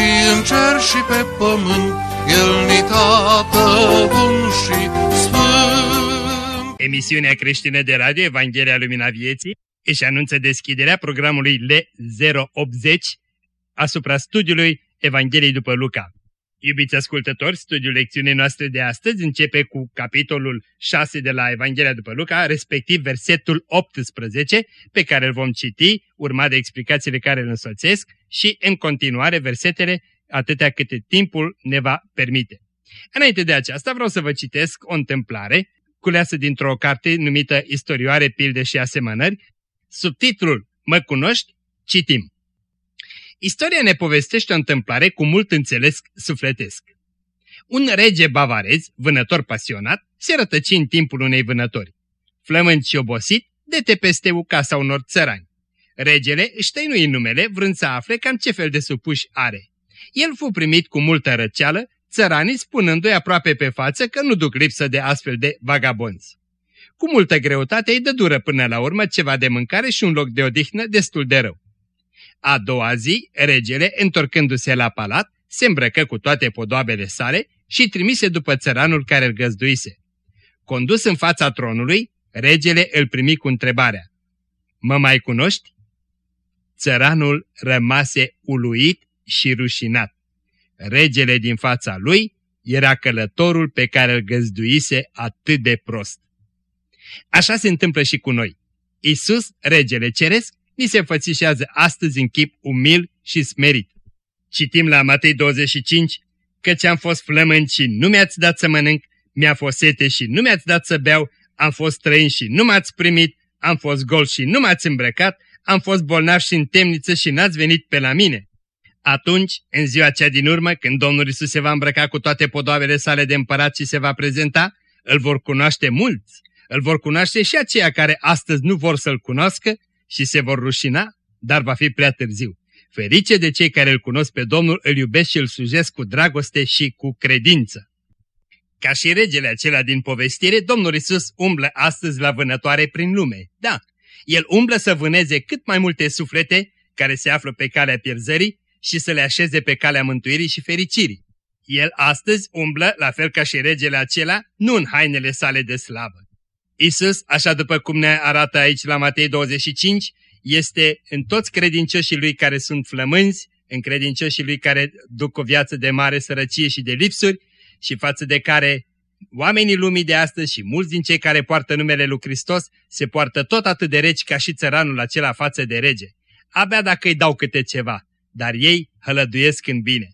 și în cer și pe pământ, El ni tată bun și sfânt. Emisiunea creștină de radio Evanghelia Lumina Vieții își anunță deschiderea programului L080 asupra studiului Evangheliei după Luca. Iubiți ascultători, studiul lecțiunii noastre de astăzi începe cu capitolul 6 de la Evanghelia după Luca, respectiv versetul 18, pe care îl vom citi, urmat de explicațiile care îl însoțesc, și în continuare versetele atâtea câte timpul ne va permite. Înainte de aceasta vreau să vă citesc o întâmplare culeasă dintr-o carte numită Istorioare, pilde și asemănări, subtitlul Mă cunoști? Citim. Istoria ne povestește o întâmplare cu mult înțeles sufletesc. Un rege bavarez, vânător pasionat, se rătăci în timpul unei vânători. Flământ și obosit, dete peste casa unor țărani. Regele își tăinui numele, vrând să afle cam ce fel de supuși are. El fu primit cu multă răceală, țăranii spunându-i aproape pe față că nu duc lipsă de astfel de vagabonzi. Cu multă greutate îi dă dură până la urmă ceva de mâncare și un loc de odihnă destul de rău. A doua zi, regele, întorcându-se la palat, se îmbrăcă cu toate podoabele sale și trimise după țăranul care îl găzduise. Condus în fața tronului, regele îl primi cu întrebarea. Mă mai cunoști? Țăranul rămase uluit și rușinat. Regele din fața lui era călătorul pe care îl găzduise atât de prost. Așa se întâmplă și cu noi. Isus, regele ceresc, ni se înfățișează astăzi în chip umil și smerit. Citim la Matei 25, căci am fost flământ și nu mi-ați dat să mănânc, mi-a fost sete și nu mi-ați dat să beau, am fost străin și nu m-ați primit, am fost gol și nu m-ați îmbrăcat, am fost bolnav și în temniță și n-ați venit pe la mine. Atunci, în ziua cea din urmă, când Domnul Isus se va îmbrăca cu toate podoabele sale de împărat și se va prezenta, îl vor cunoaște mulți. Îl vor cunoaște și aceia care astăzi nu vor să-L cunoască și se vor rușina, dar va fi prea târziu. Ferice de cei care îl cunosc pe Domnul, îl iubesc și îl sujesc cu dragoste și cu credință. Ca și regele acela din povestire, Domnul Isus umblă astăzi la vânătoare prin lume. Da, el umblă să vâneze cât mai multe suflete care se află pe calea pierzării și să le așeze pe calea mântuirii și fericirii. El astăzi umblă, la fel ca și regele acela, nu în hainele sale de slavă. Isus, așa după cum ne arată aici la Matei 25, este în toți credincioșii lui care sunt flămânzi, în credincioșii lui care duc o viață de mare sărăcie și de lipsuri și față de care oamenii lumii de astăzi și mulți din cei care poartă numele lui Hristos se poartă tot atât de reci ca și țăranul acela față de rege. Abia dacă îi dau câte ceva, dar ei hălăduiesc în bine.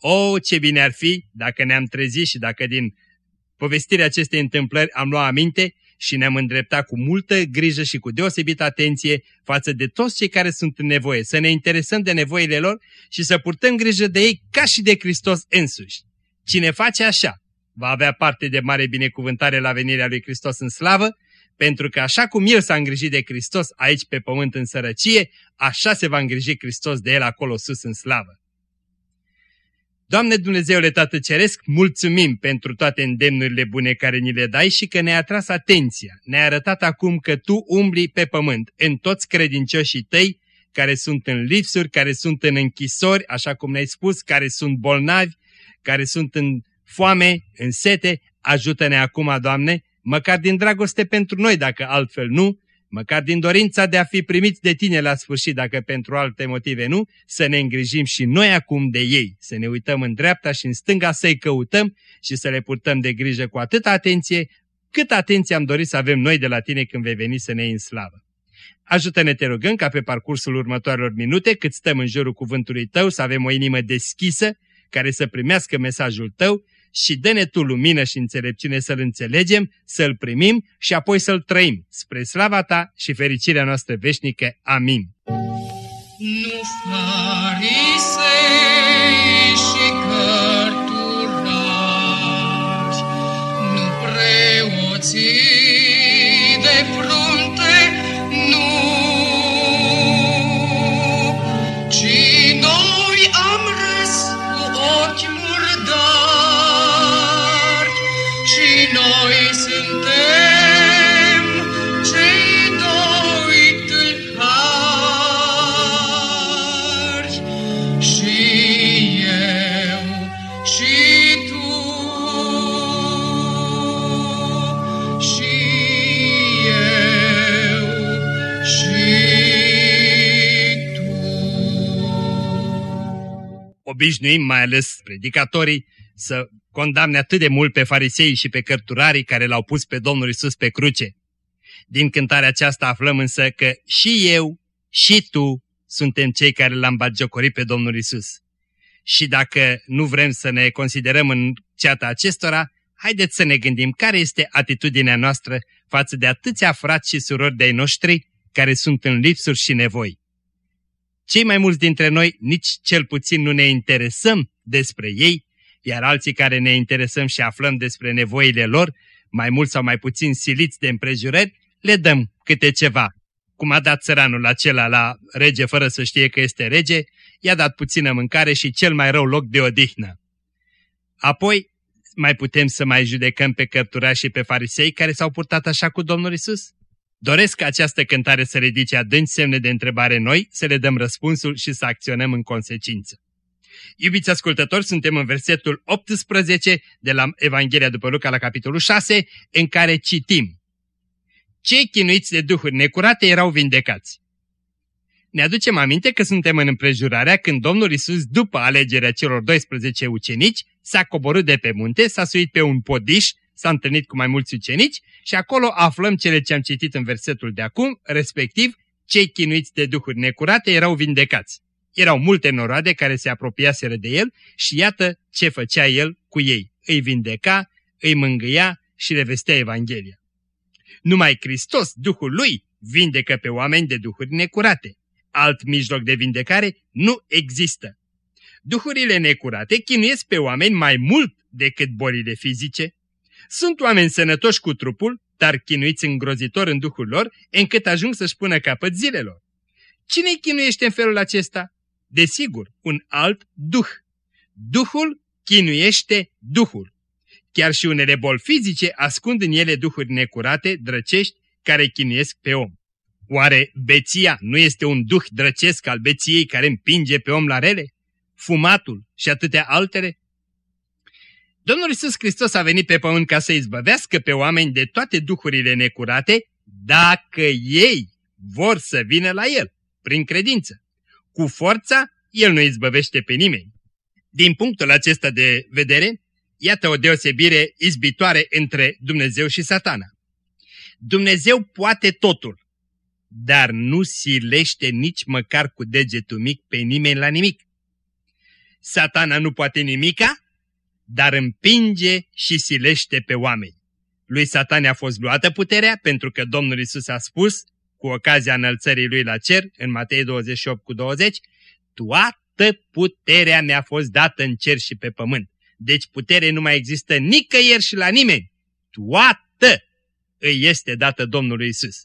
O, ce bine ar fi dacă ne-am trezit și dacă din povestirea acestei întâmplări am luat aminte și ne-am îndreptat cu multă grijă și cu deosebită atenție față de toți cei care sunt în nevoie, să ne interesăm de nevoile lor și să purtăm grijă de ei ca și de Hristos însuși. Cine face așa, va avea parte de mare binecuvântare la venirea lui Hristos în slavă, pentru că așa cum El s-a îngrijit de Hristos aici pe pământ în sărăcie, așa se va îngriji Hristos de El acolo sus în slavă. Doamne Dumnezeule Tată Ceresc, mulțumim pentru toate îndemnurile bune care ni le dai și că ne-ai atras atenția. Ne-ai arătat acum că Tu umbli pe pământ în toți credincioșii Tăi care sunt în lipsuri, care sunt în închisori, așa cum ne-ai spus, care sunt bolnavi, care sunt în foame, în sete. Ajută-ne acum, Doamne, măcar din dragoste pentru noi, dacă altfel nu, măcar din dorința de a fi primiți de tine la sfârșit, dacă pentru alte motive nu, să ne îngrijim și noi acum de ei, să ne uităm în dreapta și în stânga să-i căutăm și să le purtăm de grijă cu atâta atenție, cât atenție am dorit să avem noi de la tine când vei veni să ne iei în slavă. Ajută-ne, te rugăm, ca pe parcursul următoarelor minute, cât stăm în jurul cuvântului tău, să avem o inimă deschisă, care să primească mesajul tău și dă-ne Tu lumină și înțelepciune să-L înțelegem, să-L primim și apoi să-L trăim, spre slava Ta și fericirea noastră veșnică. Amin. Nu farisei obișnuim, mai ales predicatorii, să condamne atât de mult pe farisei și pe cărturarii care l-au pus pe Domnul Isus pe cruce. Din cântarea aceasta aflăm însă că și eu și tu suntem cei care l-am batjocorit pe Domnul Isus. Și dacă nu vrem să ne considerăm în ceata acestora, haideți să ne gândim care este atitudinea noastră față de atâția frați și surori de-ai noștri care sunt în lipsuri și nevoi. Cei mai mulți dintre noi nici cel puțin nu ne interesăm despre ei, iar alții care ne interesăm și aflăm despre nevoile lor, mai mult sau mai puțin siliți de împrejurări, le dăm câte ceva. Cum a dat țăranul acela la rege fără să știe că este rege, i-a dat puțină mâncare și cel mai rău loc de odihnă. Apoi, mai putem să mai judecăm pe cărturași și pe farisei care s-au purtat așa cu Domnul Isus? Doresc ca această cântare să ridice adânci semne de întrebare noi, să le dăm răspunsul și să acționăm în consecință. Iubiți ascultători, suntem în versetul 18 de la Evanghelia după Luca la capitolul 6, în care citim Cei chinuiți de duhuri necurate erau vindecați. Ne aducem aminte că suntem în împrejurarea când Domnul Isus, după alegerea celor 12 ucenici, s-a coborât de pe munte, s-a suit pe un podiș, s-a întâlnit cu mai mulți ucenici și acolo aflăm cele ce am citit în versetul de acum, respectiv, cei chinuiți de duhuri necurate erau vindecați. Erau multe noroade care se apropiaseră de el și iată ce făcea el cu ei. Îi vindeca, îi mângâia și le vestea Evanghelia. Numai Hristos, Duhul lui, vindecă pe oameni de duhuri necurate. Alt mijloc de vindecare nu există. Duhurile necurate chinuiesc pe oameni mai mult decât bolile fizice. Sunt oameni sănătoși cu trupul, dar chinuiți îngrozitor în duhul lor, încât ajung să-și pună capăt zilelor. Cine îi chinuiește în felul acesta? Desigur, un alt duh. Duhul chinuiește duhul. Chiar și unele boli fizice ascund în ele duhuri necurate, drăcești, care chinuiesc pe om. Oare beția nu este un duh drăcesc al beției care împinge pe om la rele? Fumatul și atâtea altele? Domnul Isus Hristos a venit pe pământ ca să izbăvească pe oameni de toate duhurile necurate, dacă ei vor să vină la El, prin credință. Cu forța, El nu izbăvește pe nimeni. Din punctul acesta de vedere, iată o deosebire izbitoare între Dumnezeu și satana. Dumnezeu poate totul, dar nu silește nici măcar cu degetul mic pe nimeni la nimic. Satana nu poate nimica, dar împinge și silește pe oameni. Lui Satan a fost luată puterea pentru că Domnul Isus a spus, cu ocazia înălțării lui la cer, în Matei 28 cu 20, Toată puterea mi-a fost dată în cer și pe pământ. Deci putere nu mai există nicăieri și la nimeni. Toată îi este dată Domnului Isus.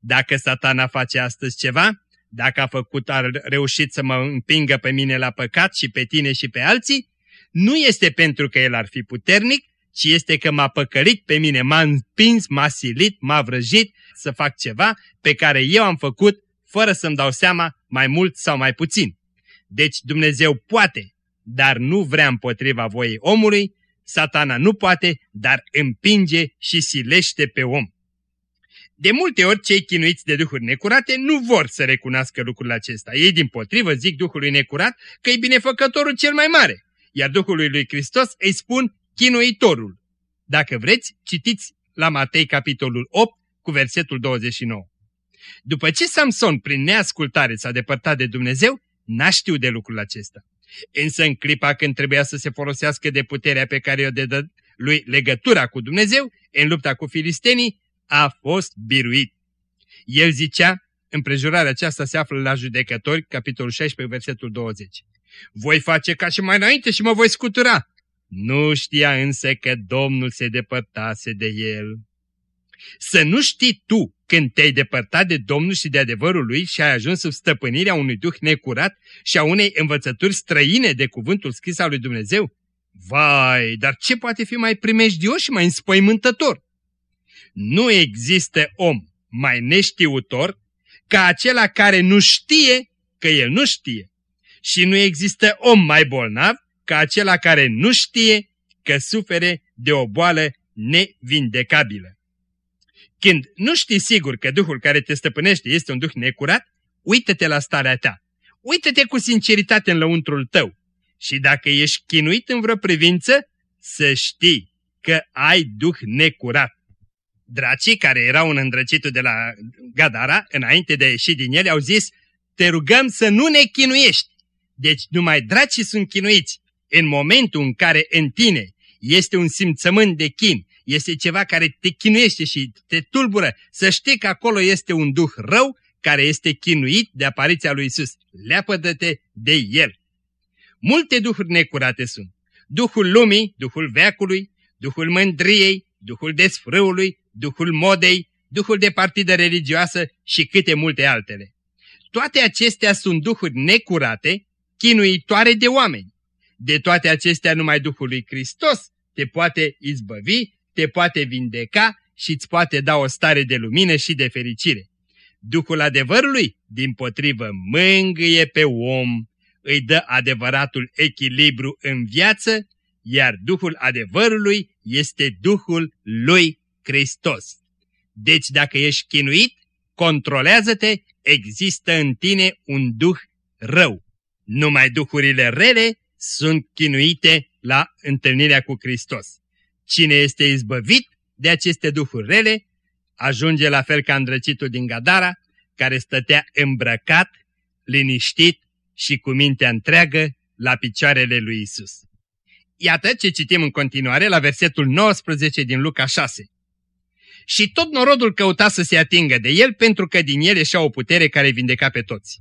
Dacă satana face astăzi ceva, dacă a făcut, a reușit să mă împingă pe mine la păcat și pe tine și pe alții, nu este pentru că el ar fi puternic, ci este că m-a păcălit pe mine, m-a împins, m-a silit, m-a vrăjit să fac ceva pe care eu am făcut fără să-mi dau seama mai mult sau mai puțin. Deci Dumnezeu poate, dar nu vrea împotriva voiei omului, satana nu poate, dar împinge și silește pe om. De multe ori cei chinuiți de duhuri necurate nu vor să recunoască lucrul acesta. Ei din potrivă zic Duhului necurat că e binefăcătorul cel mai mare, iar Duhului lui Hristos îi spun chinuitorul. Dacă vreți, citiți la Matei capitolul 8 cu versetul 29. După ce Samson prin neascultare s-a depărtat de Dumnezeu, n-a știut de lucrul acesta. Însă în clipa când trebuia să se folosească de puterea pe care o dedă lui legătura cu Dumnezeu, în lupta cu filistenii, a fost biruit. El zicea, împrejurarea aceasta se află la judecători, capitolul 16, versetul 20. Voi face ca și mai înainte și mă voi scutura. Nu știa însă că Domnul se depărtase de el. Să nu știi tu când te-ai depărtat de Domnul și de adevărul Lui și ai ajuns sub stăpânirea unui duh necurat și a unei învățături străine de cuvântul scris al lui Dumnezeu? Vai, dar ce poate fi mai primejdios și mai înspăimântător? Nu există om mai neștiutor ca acela care nu știe că el nu știe. Și nu există om mai bolnav ca acela care nu știe că sufere de o boală nevindecabilă. Când nu știi sigur că Duhul care te stăpânește este un Duh necurat, uită-te la starea ta. Uită-te cu sinceritate în lăuntrul tău și dacă ești chinuit în vreo privință, să știi că ai duh necurat. Dracii care erau în îndrăcitul de la Gadara, înainte de a ieși din ele, au zis, te rugăm să nu ne chinuiești. Deci numai dracii sunt chinuiți. În momentul în care în tine este un simțământ de chin, este ceva care te chinuiește și te tulbură, să știi că acolo este un duh rău care este chinuit de apariția lui Isus. Leapădă-te de el. Multe duhuri necurate sunt. Duhul lumii, duhul veacului, duhul mândriei, duhul desfrâului, duhul modei, duhul de partidă religioasă și câte multe altele. Toate acestea sunt duhuri necurate, chinuitoare de oameni. De toate acestea numai Duhul lui Hristos te poate izbăvi, te poate vindeca și îți poate da o stare de lumină și de fericire. Duhul adevărului, din potrivă, mângâie pe om, îi dă adevăratul echilibru în viață, iar Duhul adevărului este Duhul lui Hristos. Deci dacă ești chinuit, controlează-te, există în tine un Duh rău. Numai duhurile rele sunt chinuite la întâlnirea cu Hristos. Cine este izbăvit de aceste duhuri rele, ajunge la fel ca îndrăcitul din Gadara, care stătea îmbrăcat, liniștit și cu mintea întreagă la picioarele lui Isus. Iată ce citim în continuare la versetul 19 din Luca 6. Și tot norodul căuta să se atingă de el pentru că din el ieșea o putere care vindeca pe toți.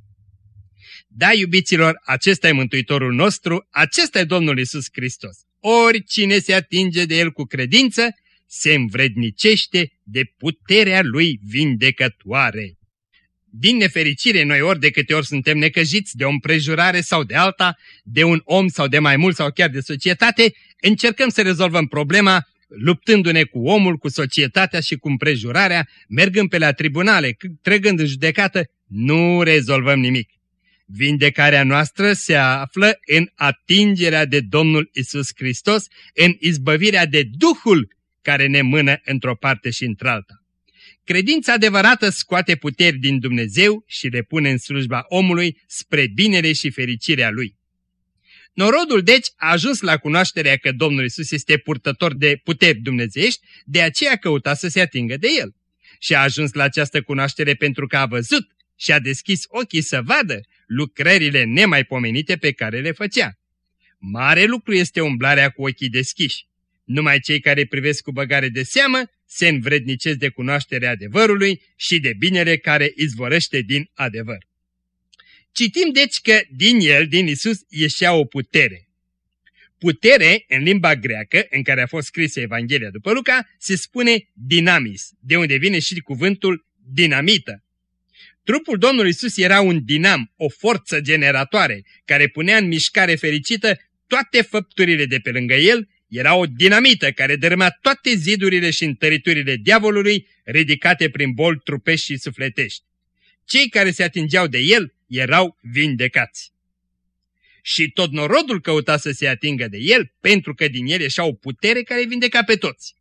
Da, iubiților, acesta e Mântuitorul nostru, acesta e Domnul Isus Hristos. Oricine se atinge de el cu credință, se învrednicește de puterea lui vindecătoare. Din nefericire, noi ori de câte ori suntem necăjiți de o împrejurare sau de alta, de un om sau de mai mult sau chiar de societate, încercăm să rezolvăm problema luptându-ne cu omul, cu societatea și cu împrejurarea, mergând pe la tribunale, trăgând în judecată, nu rezolvăm nimic. Vindecarea noastră se află în atingerea de Domnul Isus Hristos, în izbăvirea de Duhul care ne mână într-o parte și într-alta. Credința adevărată scoate puteri din Dumnezeu și le pune în slujba omului spre binele și fericirea lui. Norodul, deci, a ajuns la cunoașterea că Domnul Isus este purtător de puteri dumnezeiești, de aceea căuta să se atingă de el. Și a ajuns la această cunoaștere pentru că a văzut și a deschis ochii să vadă lucrările nemaipomenite pe care le făcea. Mare lucru este umblarea cu ochii deschiși. Numai cei care privesc cu băgare de seamă se învrednicesc de cunoașterea adevărului și de binele care izvorăște din adevăr. Citim deci că din el, din Isus, ieșea o putere. Putere, în limba greacă, în care a fost scrisă Evanghelia după Luca, se spune dinamis, de unde vine și cuvântul dinamită. Trupul Domnului Isus era un dinam, o forță generatoare, care punea în mișcare fericită toate făpturile de pe lângă el, era o dinamită care dărâma toate zidurile și întăriturile diavolului ridicate prin bol trupești și sufletești. Cei care se atingeau de el erau vindecați. Și tot norodul căuta să se atingă de el, pentru că din el ieșea o putere care vindeca pe toți.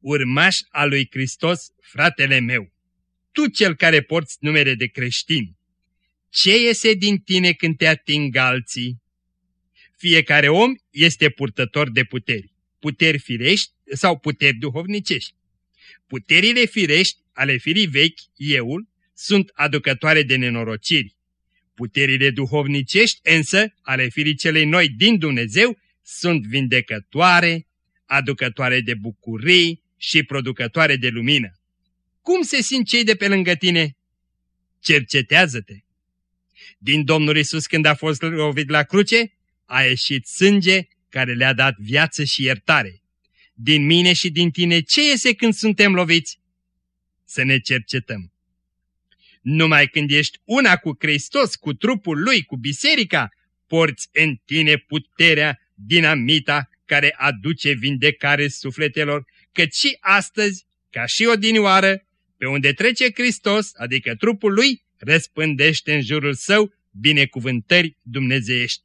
Urmaș al lui Hristos, fratele meu, tu cel care porți numere de creștin, ce iese din tine când te ating alții? Fiecare om este purtător de puteri, puteri firești sau puteri duhovnicești. Puterile firești ale firii vechi, euul, sunt aducătoare de nenorociri. Puterile duhovnicești însă, ale firii celei noi din Dumnezeu, sunt vindecătoare, aducătoare de bucurii și producătoare de lumină. Cum se simt cei de pe lângă tine? Cercetează-te! Din Domnul Isus când a fost lovit la cruce, a ieșit sânge care le-a dat viață și iertare. Din mine și din tine ce iese când suntem loviți? Să ne cercetăm. Numai când ești una cu Hristos, cu trupul Lui, cu biserica, porți în tine puterea, dinamita care aduce vindecare sufletelor, căci și astăzi, ca și odinioară, pe unde trece Hristos, adică trupul Lui, răspândește în jurul său binecuvântări dumnezeiești.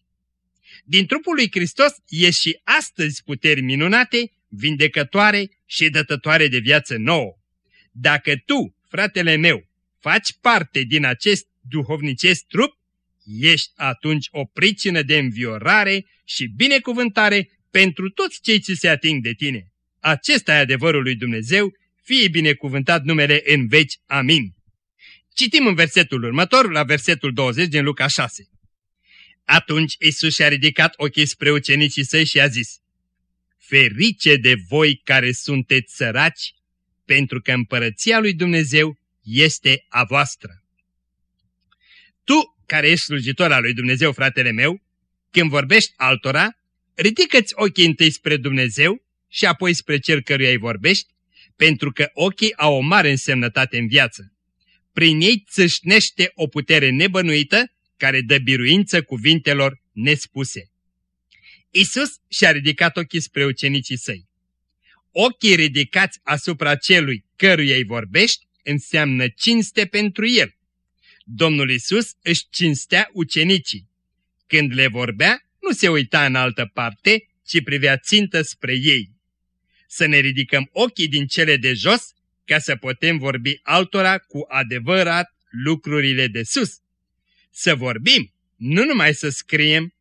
Din trupul lui Hristos ies și astăzi puteri minunate, vindecătoare și dătătoare de viață nouă. Dacă tu, fratele meu, faci parte din acest duhovnicesc trup, ești atunci o pricină de înviorare și binecuvântare pentru toți cei ce se ating de tine. Acesta e adevărul lui Dumnezeu, fie binecuvântat numele în veci. Amin. Citim în versetul următor, la versetul 20 din Luca 6. Atunci Isus și-a ridicat ochii spre ucenicii săi și a zis, Ferice de voi care sunteți săraci, pentru că împărăția lui Dumnezeu este a voastră. Tu, care ești slujitor al lui Dumnezeu, fratele meu, când vorbești altora, ridică-ți ochii întâi spre Dumnezeu și apoi spre cel căruia îi vorbești, pentru că ochii au o mare însemnătate în viață. Prin ei țâșnește o putere nebănuită care dă biruință cuvintelor nespuse. Isus și-a ridicat ochii spre ucenicii săi. Ochii ridicați asupra celui căruia îi vorbești înseamnă cinste pentru el. Domnul Isus își cinstea ucenicii. Când le vorbea, nu se uita în altă parte, ci privea țintă spre ei. Să ne ridicăm ochii din cele de jos, ca să putem vorbi altora cu adevărat lucrurile de sus. Să vorbim, nu numai să scriem.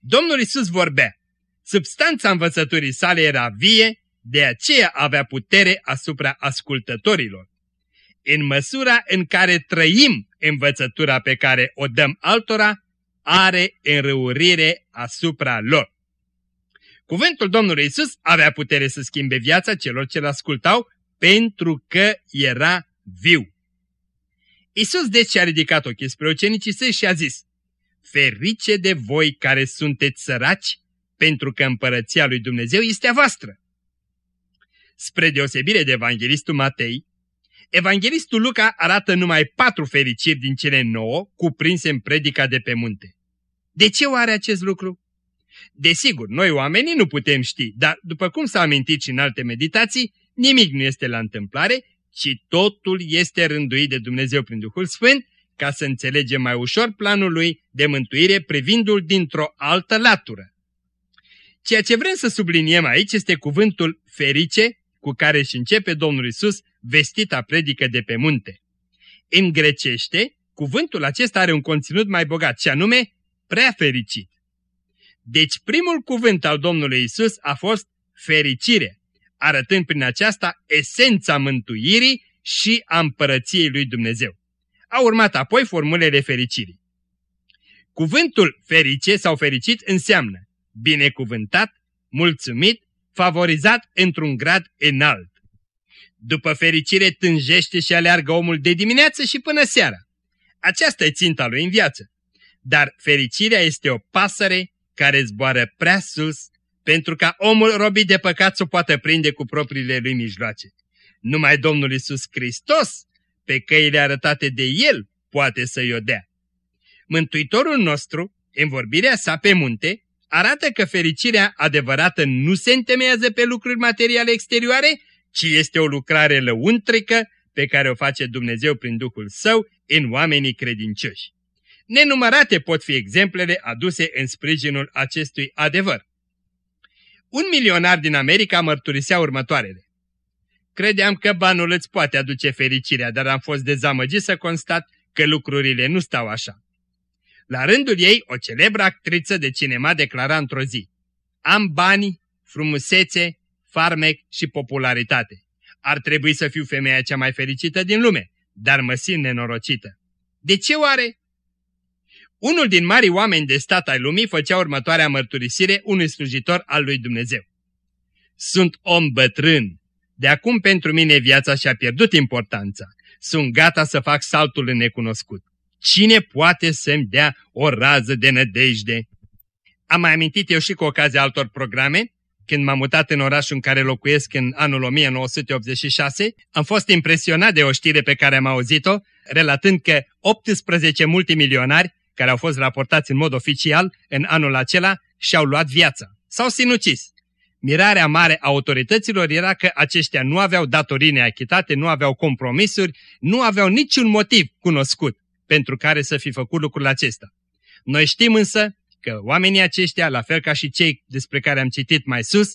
Domnul Isus vorbea. Substanța învățăturii sale era vie, de aceea avea putere asupra ascultătorilor. În măsura în care trăim învățătura pe care o dăm altora, are înrăurire asupra lor. Cuvântul Domnului Isus avea putere să schimbe viața celor ce-l ascultau pentru că era viu. Isus deci a ridicat ochii spre ucenicii săi și a zis, Ferice de voi care sunteți săraci, pentru că împărăția lui Dumnezeu este a voastră. Spre deosebire de evanghelistul Matei, evanghelistul Luca arată numai patru fericiri din cele nouă cuprinse în predica de pe munte. De ce oare acest lucru? Desigur, noi oamenii nu putem ști, dar după cum s-a amintit și în alte meditații, nimic nu este la întâmplare, ci totul este rânduit de Dumnezeu prin Duhul Sfânt, ca să înțelegem mai ușor planul lui de mântuire privindu-l dintr-o altă latură. Ceea ce vrem să subliniem aici este cuvântul ferice cu care își începe Domnul Isus vestita predică de pe munte. În grecește, cuvântul acesta are un conținut mai bogat, și anume prea fericit. Deci primul cuvânt al Domnului Isus a fost fericire, arătând prin aceasta esența mântuirii și a împărăției lui Dumnezeu. A urmat apoi formulele fericirii. Cuvântul ferice sau fericit înseamnă binecuvântat, mulțumit, favorizat într-un grad înalt. După fericire tânjește și aleargă omul de dimineață și până seara. Aceasta e ținta lui în viață. Dar fericirea este o pasăre care zboară prea sus pentru ca omul robit de păcat să o poată prinde cu propriile lui mijloace. Numai Domnul Isus Hristos, pe căile arătate de El, poate să-i o dea. Mântuitorul nostru, în vorbirea sa pe munte, arată că fericirea adevărată nu se întemeiază pe lucruri materiale exterioare, ci este o lucrare lăuntrică pe care o face Dumnezeu prin Duhul Său în oamenii credincioși. Nenumărate pot fi exemplele aduse în sprijinul acestui adevăr. Un milionar din America mărturisea următoarele. Credeam că banul îți poate aduce fericirea, dar am fost dezamăgit să constat că lucrurile nu stau așa. La rândul ei, o celebră actriță de cinema declara într-o zi, Am bani, frumusețe, farmec și popularitate. Ar trebui să fiu femeia cea mai fericită din lume, dar mă simt nenorocită. De ce oare? Unul din mari oameni de stat ai lumii făcea următoarea mărturisire unui slujitor al lui Dumnezeu. Sunt om bătrân. De acum pentru mine viața și-a pierdut importanța. Sunt gata să fac saltul în necunoscut. Cine poate să-mi dea o rază de nădejde? Am mai amintit eu și cu ocazia altor programe, când m-am mutat în orașul în care locuiesc în anul 1986, am fost impresionat de o știre pe care am auzit-o, relatând că 18 multimilionari care au fost raportați în mod oficial în anul acela și-au luat viața. S-au sinucis. Mirarea mare a autorităților era că aceștia nu aveau datorii neachitate, nu aveau compromisuri, nu aveau niciun motiv cunoscut pentru care să fi făcut lucrul acesta. Noi știm însă că oamenii aceștia, la fel ca și cei despre care am citit mai sus,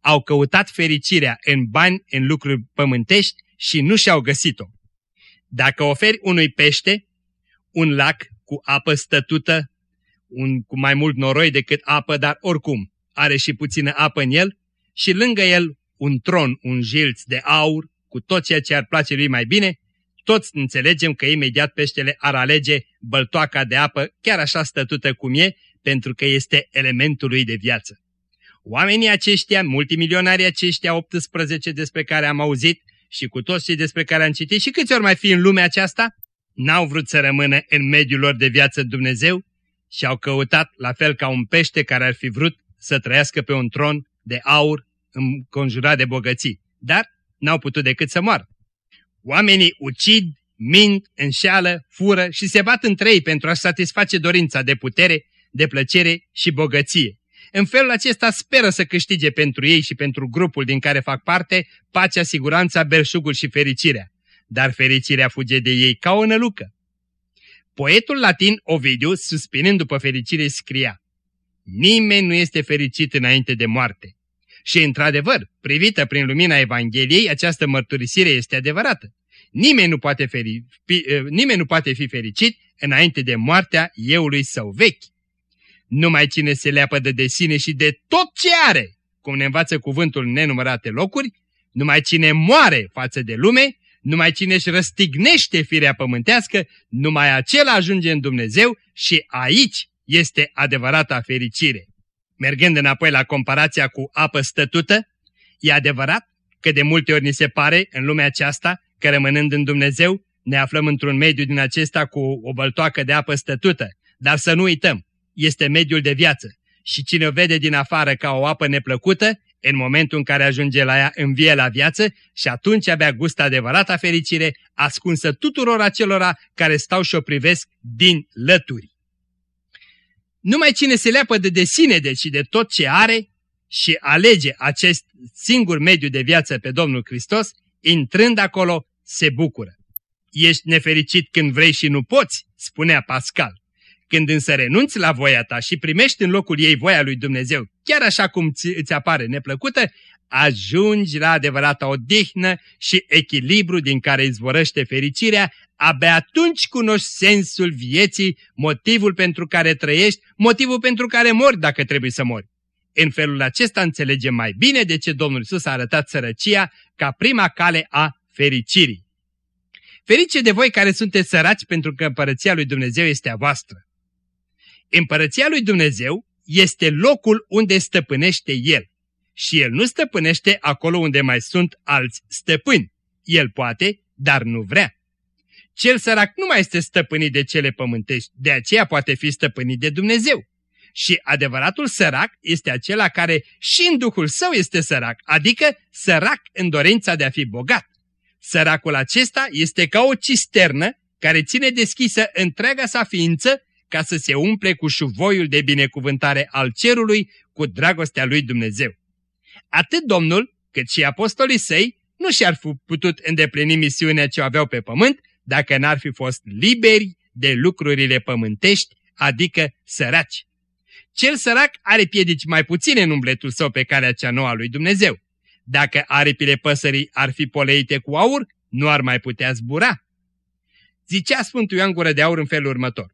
au căutat fericirea în bani, în lucruri pământești și nu și-au găsit-o. Dacă oferi unui pește, un lac cu apă stătută, un cu mai mult noroi decât apă, dar oricum are și puțină apă în el, și lângă el un tron, un jilț de aur, cu tot ceea ce ar place lui mai bine, toți înțelegem că imediat peștele ar alege băltoaca de apă, chiar așa stătută cum e, pentru că este elementul lui de viață. Oamenii aceștia, multimilionarii aceștia, 18 despre care am auzit și cu toți cei despre care am citit și câți ori mai fi în lumea aceasta, n-au vrut să rămână în mediul lor de viață Dumnezeu și au căutat, la fel ca un pește care ar fi vrut să trăiască pe un tron de aur înconjurat de bogății, dar n-au putut decât să moară. Oamenii ucid, mint, înșeală, fură și se bat între ei pentru a satisface dorința de putere, de plăcere și bogăție. În felul acesta speră să câștige pentru ei și pentru grupul din care fac parte pacea, siguranța, belșugul și fericirea. Dar fericirea fuge de ei ca o nălucă. Poetul latin Ovidiu, suspinând după fericire, scria Nimeni nu este fericit înainte de moarte. Și, într-adevăr, privită prin lumina Evangheliei, această mărturisire este adevărată. Nimeni nu, poate feri, fi, eh, nimeni nu poate fi fericit înainte de moartea euului său vechi. Numai cine se leapădă de sine și de tot ce are, cum ne învață cuvântul în nenumărate locuri, numai cine moare față de lume, numai cine își răstignește firea pământească, numai acela ajunge în Dumnezeu și aici este adevărata fericire. Mergând înapoi la comparația cu apă stătută, e adevărat că de multe ori ni se pare în lumea aceasta că rămânând în Dumnezeu ne aflăm într-un mediu din acesta cu o băltoacă de apă stătută, dar să nu uităm, este mediul de viață și cine o vede din afară ca o apă neplăcută, în momentul în care ajunge la ea învie la viață și atunci abia gustă adevărata fericire ascunsă tuturor acelora care stau și o privesc din lături. Numai cine se leapă de, de sine deci și de tot ce are și alege acest singur mediu de viață pe Domnul Hristos, intrând acolo, se bucură. Ești nefericit când vrei și nu poți, spunea Pascal. Când însă renunți la voia ta și primești în locul ei voia lui Dumnezeu, chiar așa cum îți apare neplăcută, ajungi la adevărata odihnă și echilibru din care izvorăște fericirea, abia atunci cunoști sensul vieții, motivul pentru care trăiești, motivul pentru care mori dacă trebuie să mori. În felul acesta înțelegem mai bine de ce Domnul Iisus a arătat sărăcia ca prima cale a fericirii. Ferice de voi care sunteți săraci pentru că împărăția lui Dumnezeu este a voastră. Împărăția lui Dumnezeu este locul unde stăpânește El și El nu stăpânește acolo unde mai sunt alți stăpâni. El poate, dar nu vrea. Cel sărac nu mai este stăpânit de cele pământești, de aceea poate fi stăpânit de Dumnezeu. Și adevăratul sărac este acela care și în duhul său este sărac, adică sărac în dorința de a fi bogat. Săracul acesta este ca o cisternă care ține deschisă întreaga sa ființă ca să se umple cu șuvoiul de binecuvântare al cerului cu dragostea lui Dumnezeu. Atât Domnul cât și apostolii săi nu și-ar fi putut îndeplini misiunea ce aveau pe pământ dacă n-ar fi fost liberi de lucrurile pământești, adică săraci. Cel sărac are piedici mai puține în umbletul său pe calea cea nouă a lui Dumnezeu. Dacă aripile păsării ar fi poleite cu aur, nu ar mai putea zbura. Zicea Sfântul Ioan Gură de Aur în felul următor.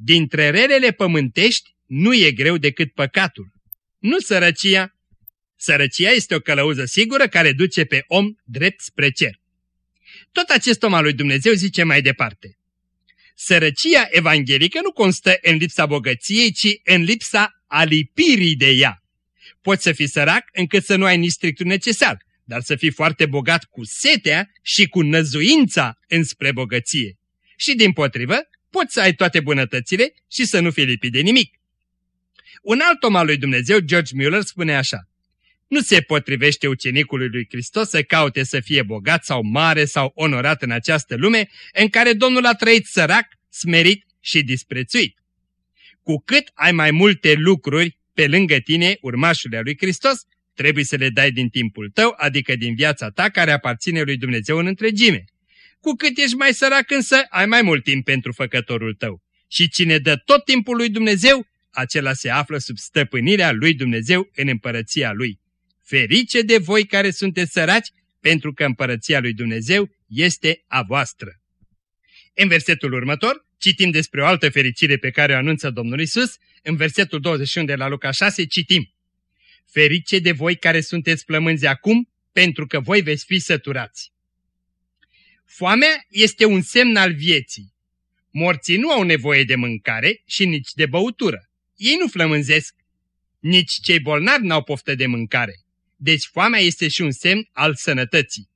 Dintre relele pământești nu e greu decât păcatul. Nu sărăcia. Sărăcia este o călăuză sigură care duce pe om drept spre cer. Tot acest om al lui Dumnezeu zice mai departe. Sărăcia evanghelică nu constă în lipsa bogăției, ci în lipsa alipirii de ea. Poți să fii sărac încât să nu ai nici strictul necesar, dar să fii foarte bogat cu setea și cu năzuința înspre bogăție. Și din potrivă, poți să ai toate bunătățile și să nu fii lipit de nimic. Un alt om al lui Dumnezeu, George Mueller, spune așa. Nu se potrivește ucenicului lui Hristos să caute să fie bogat sau mare sau onorat în această lume în care Domnul a trăit sărac, smerit și disprețuit. Cu cât ai mai multe lucruri pe lângă tine, urmașul lui Hristos, trebuie să le dai din timpul tău, adică din viața ta care aparține lui Dumnezeu în întregime. Cu cât ești mai sărac însă, ai mai mult timp pentru făcătorul tău. Și cine dă tot timpul lui Dumnezeu, acela se află sub stăpânirea lui Dumnezeu în împărăția lui. Ferice de voi care sunteți săraci, pentru că împărăția lui Dumnezeu este a voastră. În versetul următor, Citim despre o altă fericire pe care o anunță Domnul Isus. În versetul 21 de la Luca 6 citim. Ferice de voi care sunteți plămânzi acum, pentru că voi veți fi săturați. Foamea este un semn al vieții. Morții nu au nevoie de mâncare și nici de băutură. Ei nu flămânzesc. Nici cei bolnavi n-au poftă de mâncare. Deci foamea este și un semn al sănătății.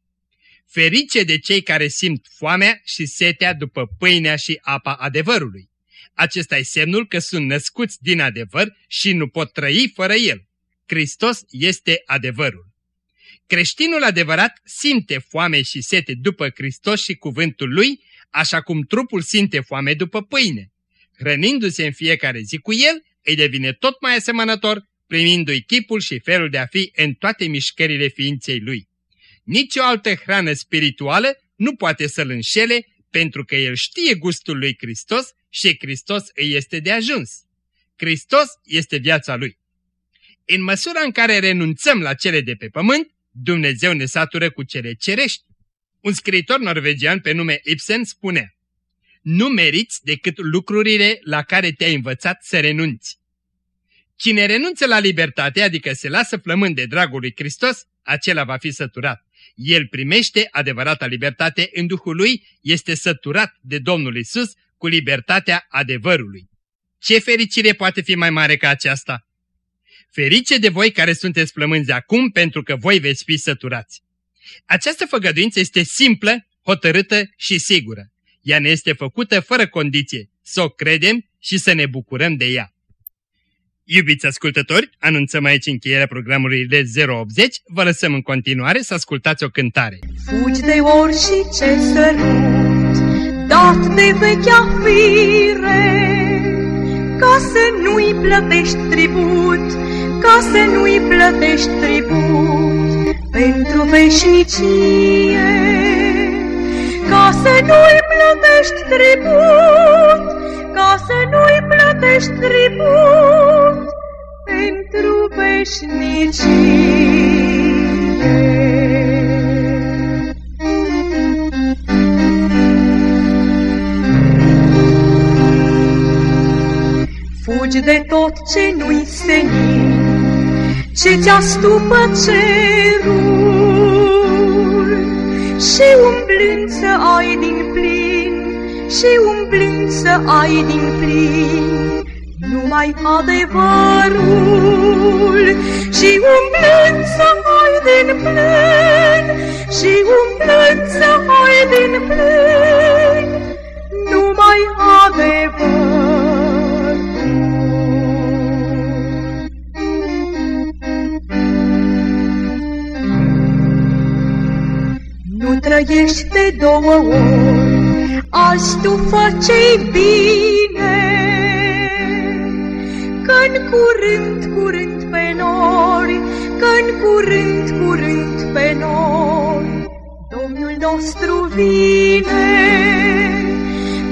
Ferice de cei care simt foamea și setea după pâinea și apa adevărului. Acesta e semnul că sunt născuți din adevăr și nu pot trăi fără el. Hristos este adevărul. Creștinul adevărat simte foame și sete după Hristos și cuvântul lui, așa cum trupul simte foame după pâine. Hrănindu-se în fiecare zi cu el, îi devine tot mai asemănător, primindu-i chipul și felul de a fi în toate mișcările ființei lui. Nici o altă hrană spirituală nu poate să-l înșele, pentru că el știe gustul lui Hristos și Hristos îi este de ajuns. Hristos este viața lui. În măsura în care renunțăm la cele de pe pământ, Dumnezeu ne satură cu cele cerești. Un scriitor norvegian pe nume Ibsen spunea, Nu meriți decât lucrurile la care te-ai învățat să renunți. Cine renunță la libertate, adică se lasă flămând de dragul lui Hristos, acela va fi săturat. El primește adevărata libertate în Duhul lui, este săturat de Domnul Isus cu libertatea adevărului. Ce fericire poate fi mai mare ca aceasta? Ferice de voi care sunteți flămânzi acum, pentru că voi veți fi săturați. Această făgăduință este simplă, hotărâtă și sigură. Ea ne este făcută fără condiție, să o credem și să ne bucurăm de ea. Iubiți ascultători, anunțăm aici încheierea programului de 080, vă lăsăm în continuare să ascultați o cântare. Fugi de orice sărut, dat de vechea fire, ca să nu-i plătești tribut, ca să nu-i plătești tribut pentru veșnicie, ca să nu-i plătești tribut, ca să nu-i plătești tribut pentru veșnicie. Fugi de tot ce nu-i senin, ce ți stupă cerul și umblând să ai din plin, și umblând să ai din plin numai adevărul și umblând să ai din plin, și umblând să ai din plin numai adevărul. Nu trăiește de două ori, azi tu facei bine. Când curând, curând pe nori, când curând, curând pe nori, Domnul nostru vine.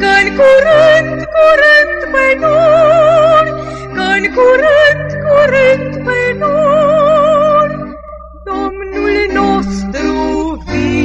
Când curând, curând pe nori, când curând, curând pe nori, Domnul nostru vine.